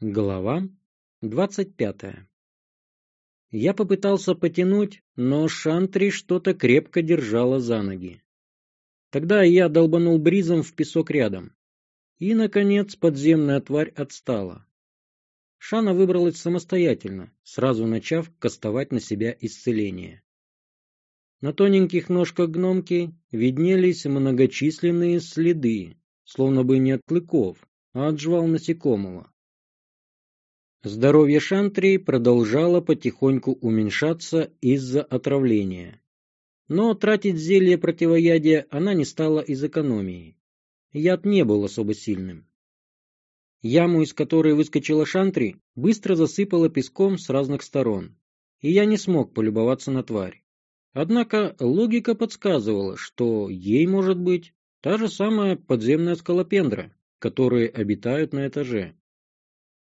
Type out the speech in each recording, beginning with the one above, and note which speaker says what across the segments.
Speaker 1: Глава двадцать пятая Я попытался потянуть, но Шантри что-то крепко держала за ноги. Тогда я долбанул бризом в песок рядом. И, наконец, подземная тварь отстала. Шана выбралась самостоятельно, сразу начав кастовать на себя исцеление. На тоненьких ножках гномки виднелись многочисленные следы, словно бы не от клыков, а от жвал насекомого. Здоровье Шантри продолжало потихоньку уменьшаться из-за отравления. Но тратить зелье противоядия она не стала из экономии. Яд не был особо сильным. Яму, из которой выскочила Шантри, быстро засыпала песком с разных сторон, и я не смог полюбоваться на тварь. Однако логика подсказывала, что ей может быть та же самая подземная скалопендра, которые обитают на этаже.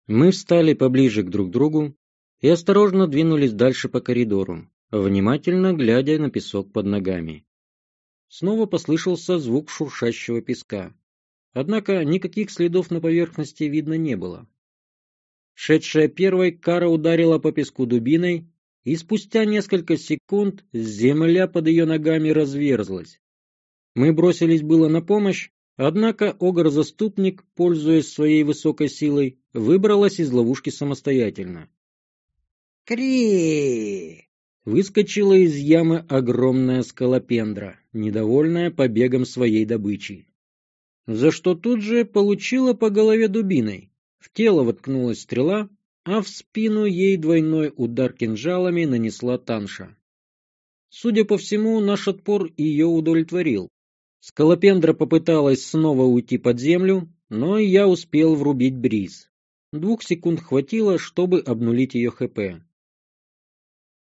Speaker 1: Мы встали поближе к друг другу и осторожно двинулись дальше по коридору, внимательно глядя на песок под ногами. Снова послышался звук шуршащего песка. Однако никаких следов на поверхности видно не было. Шедшая первой, Кара ударила по песку дубиной, и спустя несколько секунд земля под ее ногами разверзлась. Мы бросились было на помощь, однако Огр-заступник, пользуясь своей высокой силой, выбралась из ловушки самостоятельно.
Speaker 2: «Кри!»
Speaker 1: Выскочила из ямы огромная скалопендра, недовольная побегом своей добычи. За что тут же получила по голове дубиной. В тело воткнулась стрела, а в спину ей двойной удар кинжалами нанесла Танша. Судя по всему, наш отпор ее удовлетворил. Скалопендра попыталась снова уйти под землю, но я успел врубить бриз. Двух секунд хватило, чтобы обнулить ее ХП.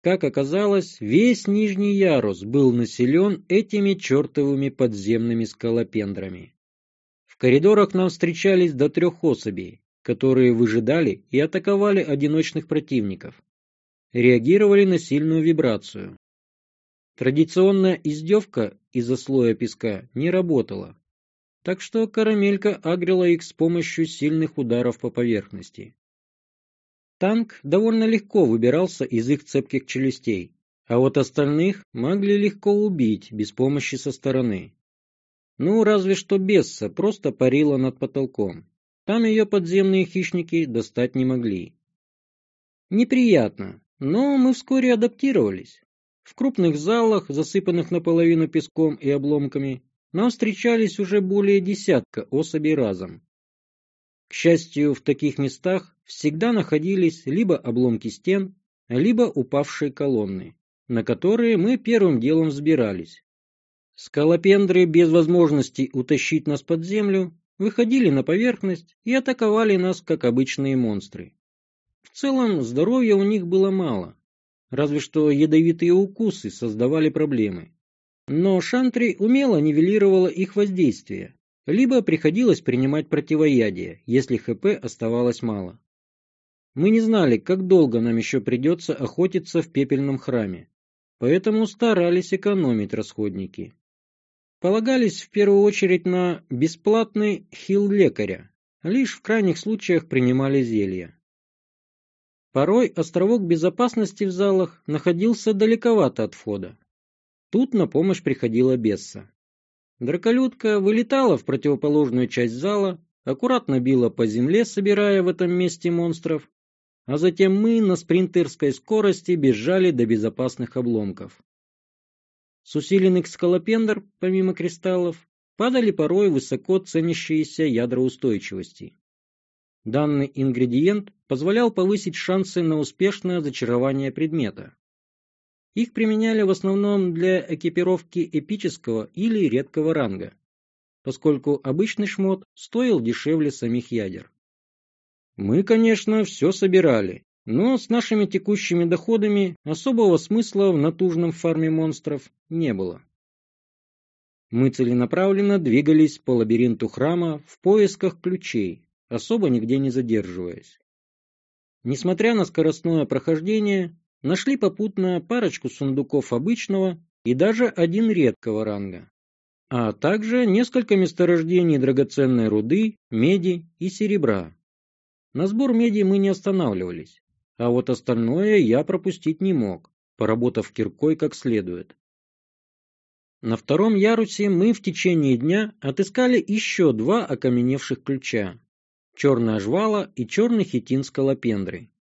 Speaker 1: Как оказалось, весь нижний ярус был населен этими чертовыми подземными скалопендрами. В коридорах нам встречались до трех особей, которые выжидали и атаковали одиночных противников. Реагировали на сильную вибрацию. Традиционная издевка из-за слоя песка не работала, так что карамелька агрила их с помощью сильных ударов по поверхности. Танк довольно легко выбирался из их цепких челюстей, а вот остальных могли легко убить без помощи со стороны. Ну, разве что Бесса просто парила над потолком. Там ее подземные хищники достать не могли. Неприятно, но мы вскоре адаптировались. В крупных залах, засыпанных наполовину песком и обломками, нам встречались уже более десятка особей разом. К счастью, в таких местах всегда находились либо обломки стен, либо упавшие колонны, на которые мы первым делом взбирались. Скалопендры без возможности утащить нас под землю выходили на поверхность и атаковали нас, как обычные монстры. В целом, здоровья у них было мало, разве что ядовитые укусы создавали проблемы. Но Шантри умело нивелировала их воздействие, либо приходилось принимать противоядие, если ХП оставалось мало. Мы не знали, как долго нам еще придется охотиться в пепельном храме, поэтому старались экономить расходники. Полагались в первую очередь на бесплатный хил лекаря, лишь в крайних случаях принимали зелья. Порой островок безопасности в залах находился далековато от входа. Тут на помощь приходила Бесса. Драколюдка вылетала в противоположную часть зала, аккуратно била по земле, собирая в этом месте монстров, а затем мы на спринтерской скорости бежали до безопасных обломков. С усиленных скалопендр, помимо кристаллов, падали порой высоко ценящиеся ядра устойчивости. Данный ингредиент позволял повысить шансы на успешное зачарование предмета. Их применяли в основном для экипировки эпического или редкого ранга, поскольку обычный шмот стоил дешевле самих ядер. Мы, конечно, все собирали, но с нашими текущими доходами особого смысла в натужном фарме монстров не было. Мы целенаправленно двигались по лабиринту храма в поисках ключей, особо нигде не задерживаясь. Несмотря на скоростное прохождение, Нашли попутно парочку сундуков обычного и даже один редкого ранга, а также несколько месторождений драгоценной руды, меди и серебра. На сбор меди мы не останавливались, а вот остальное я пропустить не мог, поработав киркой как следует. На втором ярусе мы в течение дня отыскали еще два окаменевших ключа – черная жвала и черный хитин скалопендры.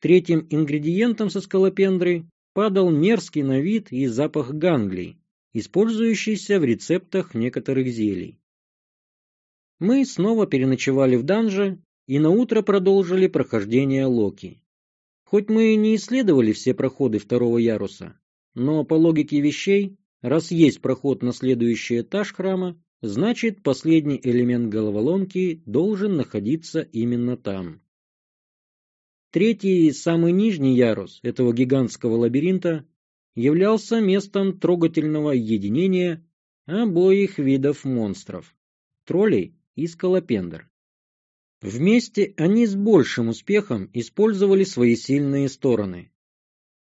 Speaker 1: Третьим ингредиентом со скалопендры падал мерзкий на вид и запах ганглий, использующийся в рецептах некоторых зелий. Мы снова переночевали в данже и наутро продолжили прохождение Локи. Хоть мы и не исследовали все проходы второго яруса, но по логике вещей, раз есть проход на следующий этаж храма, значит последний элемент головоломки должен находиться именно там. Третий, самый нижний ярус этого гигантского лабиринта являлся местом трогательного единения обоих видов монстров – троллей и скалопендр. Вместе они с большим успехом использовали свои сильные стороны.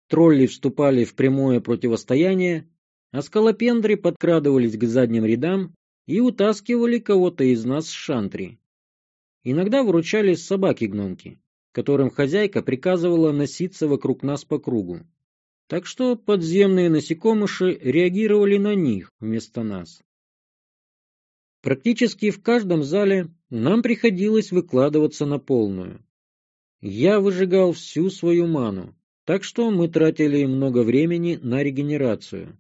Speaker 1: Тролли вступали в прямое противостояние, а скалопендры подкрадывались к задним рядам и утаскивали кого-то из нас с шантри. Иногда выручались собаки-гномки, которым хозяйка приказывала носиться вокруг нас по кругу. Так что подземные насекомыши реагировали на них вместо нас. Практически в каждом зале нам приходилось выкладываться на полную. Я выжигал всю свою ману, так что мы тратили много времени на регенерацию.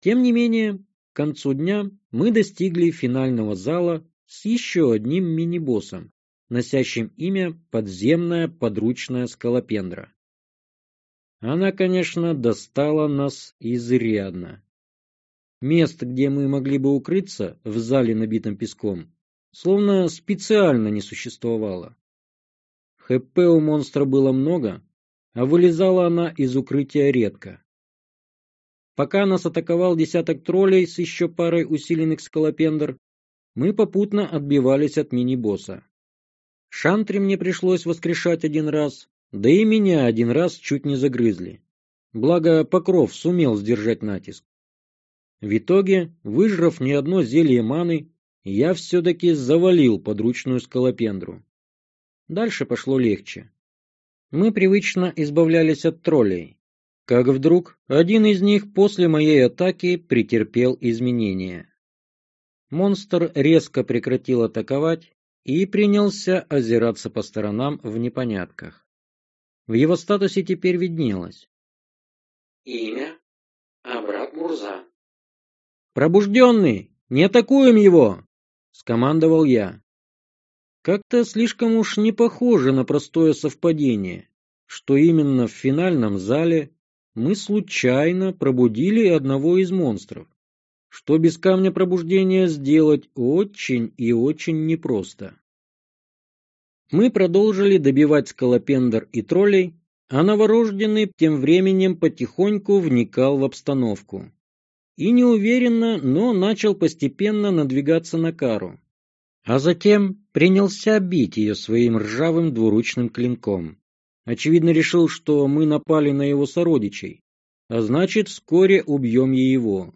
Speaker 1: Тем не менее, к концу дня мы достигли финального зала с еще одним мини-боссом, носящим имя «Подземная подручная скалопендра». Она, конечно, достала нас изрядно. Мест, где мы могли бы укрыться, в зале, набитом песком, словно специально не существовало. ХП у монстра было много, а вылезала она из укрытия редко. Пока нас атаковал десяток троллей с еще парой усиленных скалопендр, мы попутно отбивались от мини-босса. Шантри мне пришлось воскрешать один раз, да и меня один раз чуть не загрызли. Благо Покров сумел сдержать натиск. В итоге, выжрав не одно зелье маны, я все-таки завалил подручную скалопендру. Дальше пошло легче. Мы привычно избавлялись от троллей. Как вдруг один из них после моей атаки претерпел изменения. Монстр резко прекратил атаковать и принялся озираться по сторонам в непонятках. В его статусе теперь виднелось.
Speaker 2: Имя Абрак Мурза.
Speaker 1: «Пробужденный! Не атакуем его!» — скомандовал я. Как-то слишком уж не похоже на простое совпадение, что именно в финальном зале мы случайно пробудили одного из монстров, что без камня пробуждения сделать очень и очень непросто. Мы продолжили добивать скалопендр и троллей, а новорожденный тем временем потихоньку вникал в обстановку и неуверенно, но начал постепенно надвигаться на Кару. А затем принялся бить ее своим ржавым двуручным клинком. Очевидно, решил, что мы напали на его сородичей, а значит, вскоре убьем и его.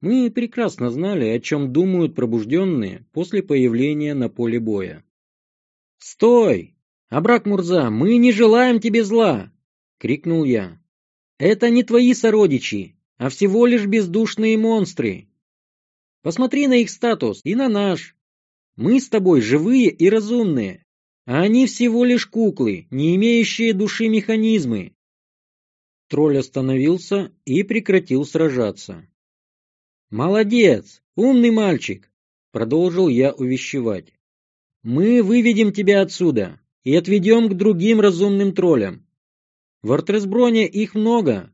Speaker 1: Мы прекрасно знали, о чем думают пробужденные после появления на поле боя. «Стой! Абрак Мурза, мы не желаем тебе зла!» — крикнул я. «Это не твои сородичи, а всего лишь бездушные монстры. Посмотри на их статус и на наш. Мы с тобой живые и разумные, а они всего лишь куклы, не имеющие души механизмы. Тролль остановился и прекратил сражаться. «Молодец! Умный мальчик!» — продолжил я увещевать. «Мы выведем тебя отсюда и отведем к другим разумным троллям. В Артресброне их много,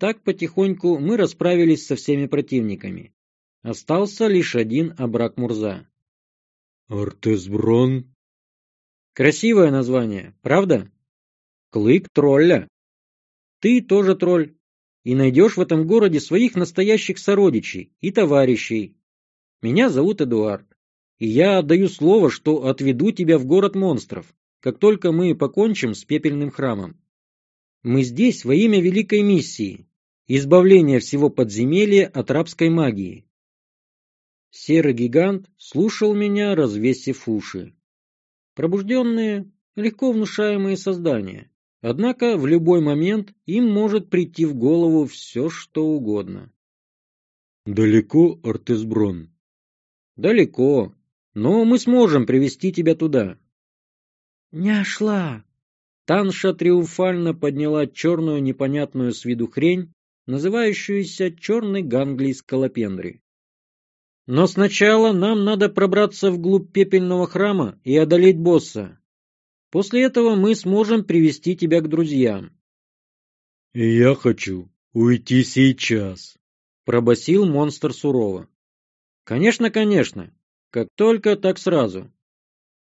Speaker 1: так потихоньку мы расправились со всеми противниками. Остался лишь один Абрак Мурза.
Speaker 3: Артесброн?
Speaker 1: Красивое название, правда? Клык тролля. Ты тоже тролль. И найдешь в этом городе своих настоящих сородичей и товарищей. Меня зовут Эдуард. И я отдаю слово, что отведу тебя в город монстров, как только мы покончим с пепельным храмом. Мы здесь во имя великой миссии, избавление всего подземелья от рабской магии. Серый гигант слушал меня, развесив уши. Пробужденные, легко внушаемые создания. Однако в любой момент им может прийти в голову все, что угодно.
Speaker 3: Далеко, Артесброн?
Speaker 1: Далеко, но мы сможем привести тебя туда.
Speaker 4: Не шла.
Speaker 1: Танша триумфально подняла черную непонятную с виду хрень, называющуюся черной ганглией скалопендры. Но сначала нам надо пробраться вглубь пепельного храма и одолеть босса. После этого мы сможем привести тебя к друзьям.
Speaker 3: — я хочу уйти сейчас, —
Speaker 1: пробасил монстр сурово. — Конечно, конечно. Как только, так сразу.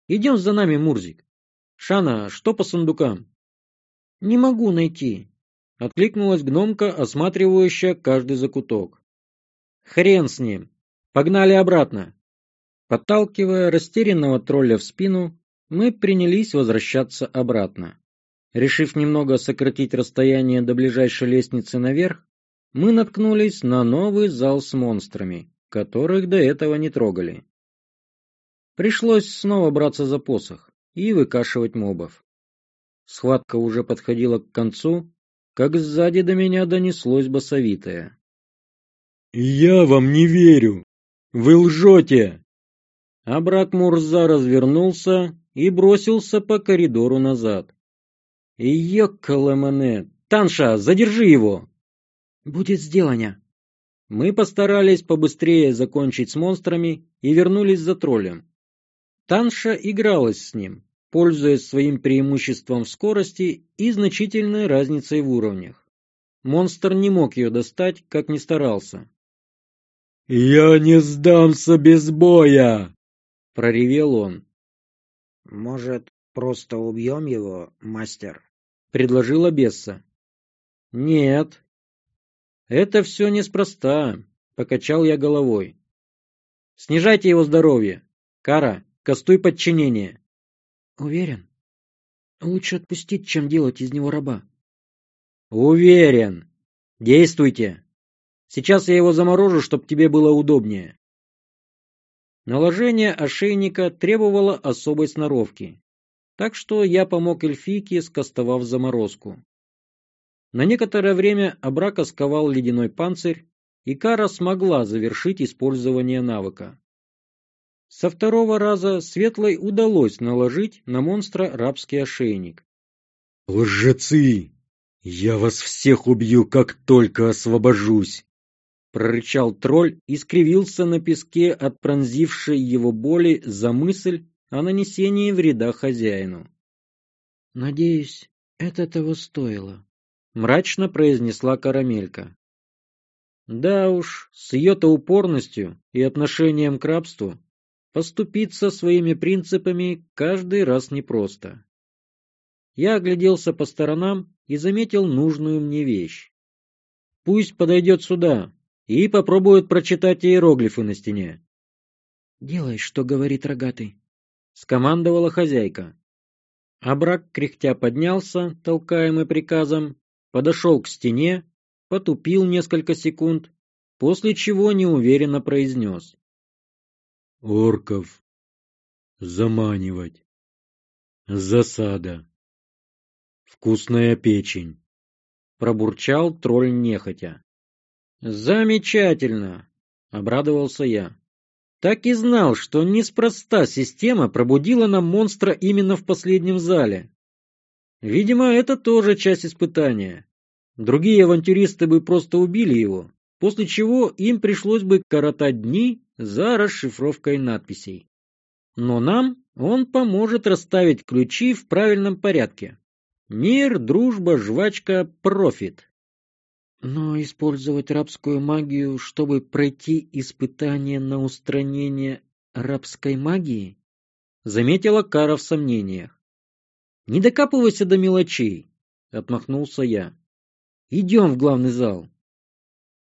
Speaker 1: Идем за нами, Мурзик. Шана, что по сундукам?
Speaker 4: — Не могу найти, —
Speaker 1: откликнулась гномка, осматривающая каждый закуток. — Хрен с ним. Погнали обратно. Подталкивая растерянного тролля в спину, мы принялись возвращаться обратно. Решив немного сократить расстояние до ближайшей лестницы наверх, мы наткнулись на новый зал с монстрами, которых до этого не трогали. Пришлось снова браться за посох и выкашивать мобов. Схватка уже подходила к концу, как сзади до меня донеслось басовитое.
Speaker 3: «Я вам не верю! Вы лжете!»
Speaker 1: А брат Мурза развернулся и бросился по коридору назад. «Ёккаламане! Танша, задержи его!»
Speaker 4: «Будет сделано!»
Speaker 1: Мы постарались побыстрее закончить с монстрами и вернулись за троллем. Танша игралась с ним, пользуясь своим преимуществом в скорости и значительной разницей в уровнях. Монстр не мог ее достать, как ни старался.
Speaker 3: «Я не сдамся без боя!»
Speaker 1: — проревел он.
Speaker 5: «Может, просто убьем его, мастер?»
Speaker 1: — предложила Бесса. «Нет». «Это все неспроста», — покачал я головой. «Снижайте его здоровье. Кара, кастуй подчинение».
Speaker 4: «Уверен? Лучше отпустить, чем делать из него раба».
Speaker 1: «Уверен. Действуйте. Сейчас я его заморожу, чтобы тебе было удобнее». Наложение ошейника требовало особой сноровки, так что я помог эльфийке, скостовав заморозку. На некоторое время Абрака сковал ледяной панцирь, и Кара смогла завершить использование навыка. Со второго раза Светлой удалось наложить на монстра рабский ошейник.
Speaker 3: «Лжецы! Я вас всех убью, как только освобожусь!»
Speaker 1: Прорычал тролль и скривился на песке от пронзившей его боли за мысль о нанесении вреда хозяину.
Speaker 4: «Надеюсь, это того стоило», —
Speaker 1: мрачно произнесла Карамелька. Да уж, с ее-то упорностью и отношением к рабству поступиться своими принципами каждый раз непросто. Я огляделся по сторонам и заметил нужную мне вещь. Пусть подойдет сюда, и попробуют прочитать иероглифы на стене.
Speaker 4: «Делай, что говорит рогатый», —
Speaker 1: скомандовала хозяйка. Абрак кряхтя поднялся, толкаемый приказом, подошел к стене, потупил несколько секунд, после чего неуверенно произнес.
Speaker 3: «Орков заманивать. Засада. Вкусная печень», —
Speaker 1: пробурчал тролль нехотя. Замечательно, обрадовался я. Так и знал, что неспроста система пробудила нам монстра именно в последнем зале. Видимо, это тоже часть испытания. Другие авантюристы бы просто убили его, после чего им пришлось бы коротать дни за расшифровкой надписей. Но нам он поможет расставить ключи в правильном порядке. Мир, дружба, жвачка, профит.
Speaker 4: Но использовать рабскую магию, чтобы пройти испытание на устранение рабской магии?
Speaker 1: Заметила Кара в сомнениях. Не докапывайся до мелочей, отмахнулся я. Идем в главный зал.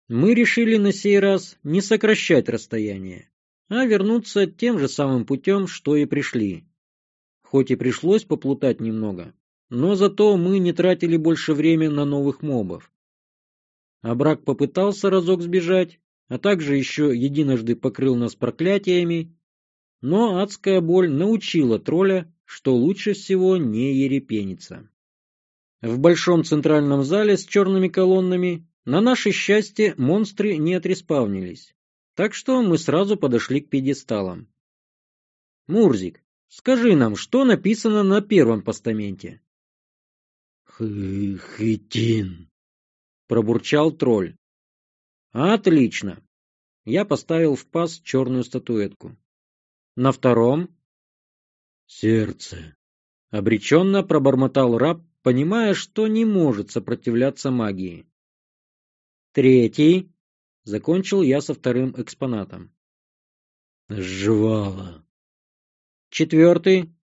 Speaker 1: Мы решили на сей раз не сокращать расстояние, а вернуться тем же самым путем, что и пришли. Хоть и пришлось поплутать немного, но зато мы не тратили больше времени на новых мобов. Абрак попытался разок сбежать, а также еще единожды покрыл нас проклятиями, но адская боль научила тролля, что лучше всего не ерепениться. В большом центральном зале с черными колоннами на наше счастье монстры не отреспавнились, так что мы сразу подошли к пьедесталам. Мурзик, скажи нам, что написано на первом постаменте?
Speaker 3: Хитин,
Speaker 1: пробурчал тролль. Отлично. Я поставил в паз черную статуэтку. На втором
Speaker 3: сердце.
Speaker 1: Обреченно пробормотал раб, понимая, что не может сопротивляться магии. Третий. Закончил я со вторым экспонатом.
Speaker 3: Жвала.
Speaker 1: Четвертый.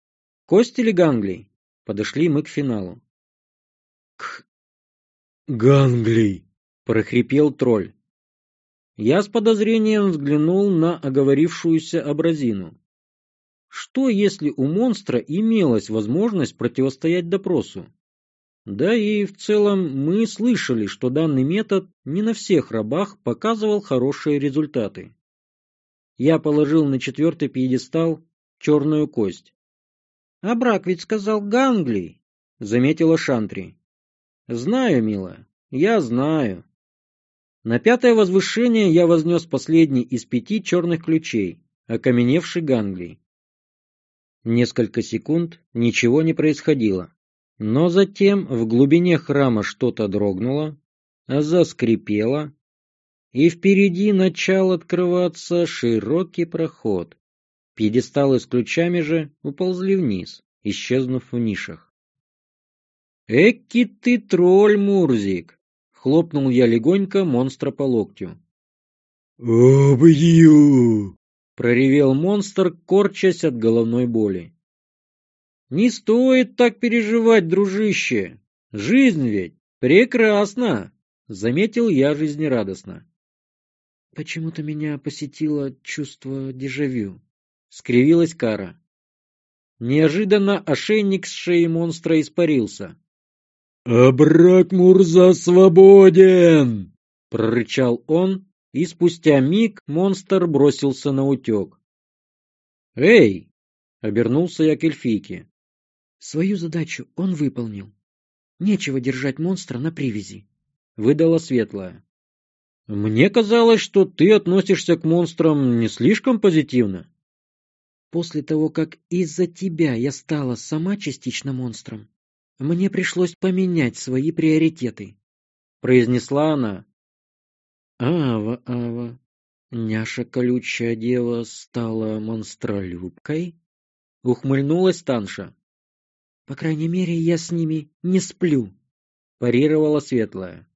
Speaker 1: Кость или ганглий? Подошли мы к финалу.
Speaker 3: К... Ганглий.
Speaker 1: Прохрипел тролль. Я с подозрением взглянул на оговорившуюся абразину. Что, если у монстра имелась возможность противостоять допросу? Да и в целом мы слышали, что данный метод не на всех рабах показывал хорошие результаты. Я положил на четвертый пьедестал черную кость. — А брак ведь сказал Ганглий, — заметила Шантри. — Знаю, милая, я знаю. На пятое возвышение я вознес последний из пяти черных ключей, окаменевший Ганглий. Несколько секунд ничего не происходило. Но затем в глубине храма что-то дрогнуло, заскрипело, и впереди начал открываться широкий проход. Пьедесталы с ключами же уползли вниз, исчезнув в нишах. «Эки ты тролль, Мурзик!» — хлопнул я легонько монстра по локтю.
Speaker 3: «Убью!»
Speaker 1: — проревел монстр, корчась от головной боли. Не стоит так переживать, дружище. Жизнь ведь прекрасна, заметил я жизнерадостно.
Speaker 4: Почему-то меня посетило чувство дежавю,
Speaker 1: скривилась Кара. Неожиданно ошейник с шеи монстра испарился.
Speaker 3: «Абрак Мурза свободен!»
Speaker 1: — прорычал он, и спустя миг монстр бросился на утек. «Эй!» — обернулся я к эльфийке.
Speaker 4: Свою задачу он выполнил. Нечего держать монстра на привязи.
Speaker 1: Выдала светлая. Мне казалось, что ты относишься к монстрам не слишком позитивно.
Speaker 4: После того, как из-за тебя я стала сама частично монстром, мне пришлось поменять свои приоритеты.
Speaker 1: Произнесла она.
Speaker 4: Ава, Ава, няша колючая дева стала монстролюбкой?
Speaker 1: Ухмыльнулась Танша.
Speaker 4: По крайней мере, я с ними не сплю,
Speaker 1: парировала светлая.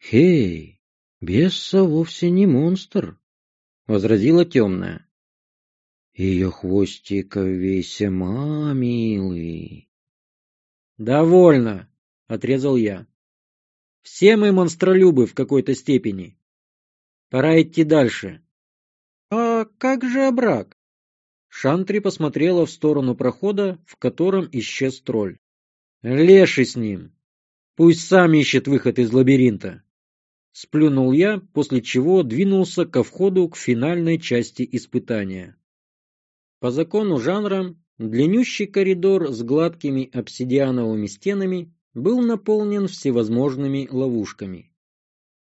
Speaker 5: Хей, бесса вовсе не монстр, возразила темная. Ее хвостик весьма милый.
Speaker 1: Довольно, отрезал я. Все мы монстролюбы в какой-то степени. Пора идти дальше. А как же обрак? Шантри посмотрела в сторону прохода, в котором исчез тролль. Леший с ним. Пусть сам ищет выход из лабиринта. Сплюнул я, после чего двинулся ко входу к финальной части испытания. По закону жанра, длиннющий коридор с гладкими обсидиановыми стенами был наполнен всевозможными ловушками.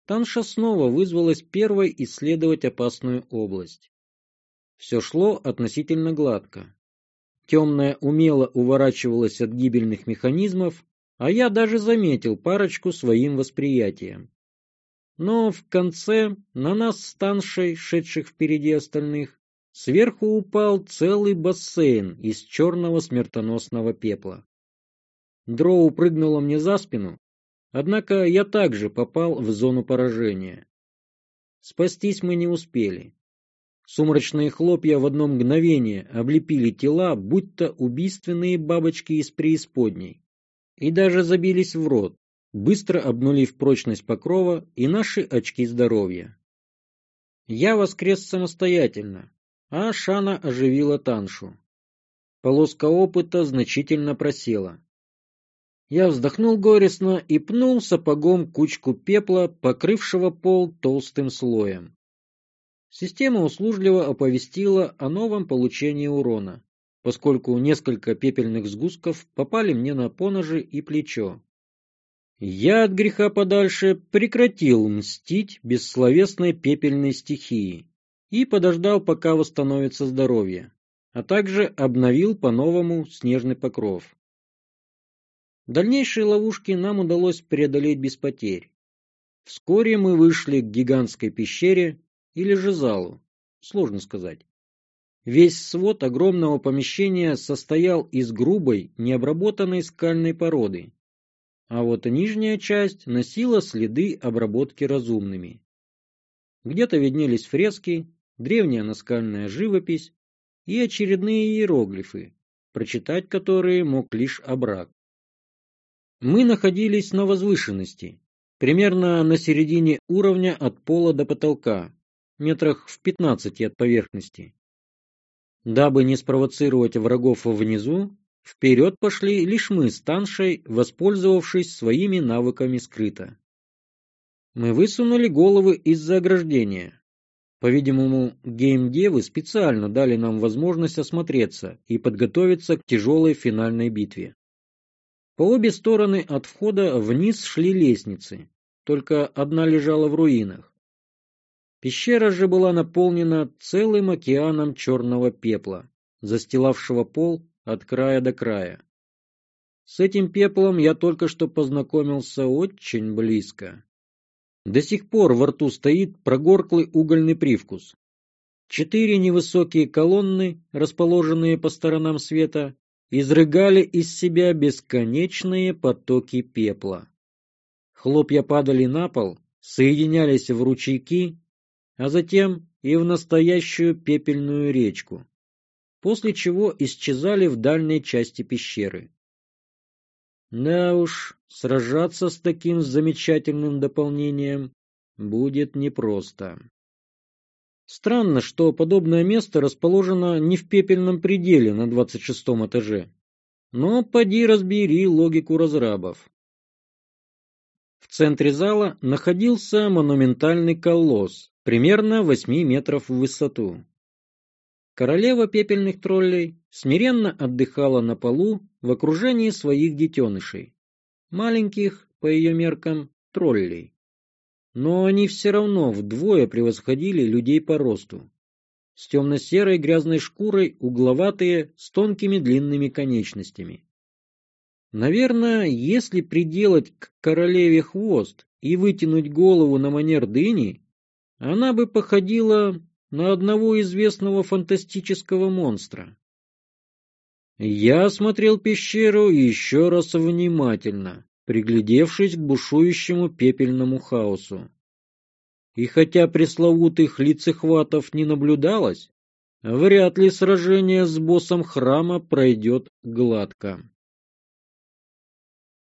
Speaker 1: Танша снова вызвалась первой исследовать опасную область. Все шло относительно гладко. Темная умело уворачивалась от гибельных механизмов, а я даже заметил парочку своим восприятием. Но в конце на нас с Таншей, шедших впереди остальных, сверху упал целый бассейн из черного смертоносного пепла. Дроу прыгнула мне за спину, однако я также попал в зону поражения. Спастись мы не успели. Сумрачные хлопья в одно мгновение облепили тела, будто убийственные бабочки из преисподней, и даже забились в рот, быстро обнулив прочность покрова и наши очки здоровья. Я воскрес самостоятельно, а Шана оживила Таншу. Полоска опыта значительно просела. Я вздохнул горестно и пнул сапогом кучку пепла, покрывшего пол толстым слоем. Система услужливо оповестила о новом получении урона. поскольку несколько пепельных сгустков попали мне на поножи и плечо. Я от греха подальше прекратил мстить бессловесной пепельной стихии и подождал, пока восстановится здоровье, а также обновил по-новому снежный покров. Дальнейшие ловушки нам удалось преодолеть без потерь. Вскоре мы вышли к гигантской пещере или же залу, сложно сказать. Весь свод огромного помещения состоял из грубой, необработанной скальной породы, а вот нижняя часть носила следы обработки разумными. Где-то виднелись фрески, древняя наскальная живопись и очередные иероглифы, прочитать которые мог лишь обрак. Мы находились на возвышенности, примерно на середине уровня от пола до потолка, метрах в пятнадцати от поверхности. Дабы не спровоцировать врагов внизу, вперед пошли лишь мы с Таншей, воспользовавшись своими навыками скрыто. Мы высунули головы из-за ограждения. По-видимому, геймдевы специально дали нам возможность осмотреться и подготовиться к тяжелой финальной битве. По обе стороны от входа вниз шли лестницы, только одна лежала в руинах. Пещера же была наполнена целым океаном черного пепла, застилавшего пол от края до края. С этим пеплом я только что познакомился очень близко. До сих пор во рту стоит прогорклый угольный привкус. Четыре невысокие колонны, расположенные по сторонам света, изрыгали из себя бесконечные потоки пепла. Хлопья падали на пол, соединялись в ручейки а затем и в настоящую пепельную речку, после чего исчезали в дальней части пещеры. Да уж, сражаться с таким замечательным дополнением будет непросто. Странно, что подобное место расположено не в пепельном пределе на двадцать шестом этаже. Но поди разбери логику разрабов. В центре зала находился монументальный колосс, примерно восьми метров в высоту. Королева пепельных троллей смиренно отдыхала на полу в окружении своих детенышей, маленьких, по ее меркам, троллей. Но они все равно вдвое превосходили людей по росту. С темно-серой грязной шкурой, угловатые, с тонкими длинными конечностями. Наверное, если приделать к королеве хвост и вытянуть голову на манер дыни, она бы походила на одного известного фантастического монстра. Я осмотрел пещеру еще раз внимательно, приглядевшись к бушующему пепельному хаосу. И хотя пресловутых лицехватов не наблюдалось, вряд ли сражение с боссом храма пройдет гладко.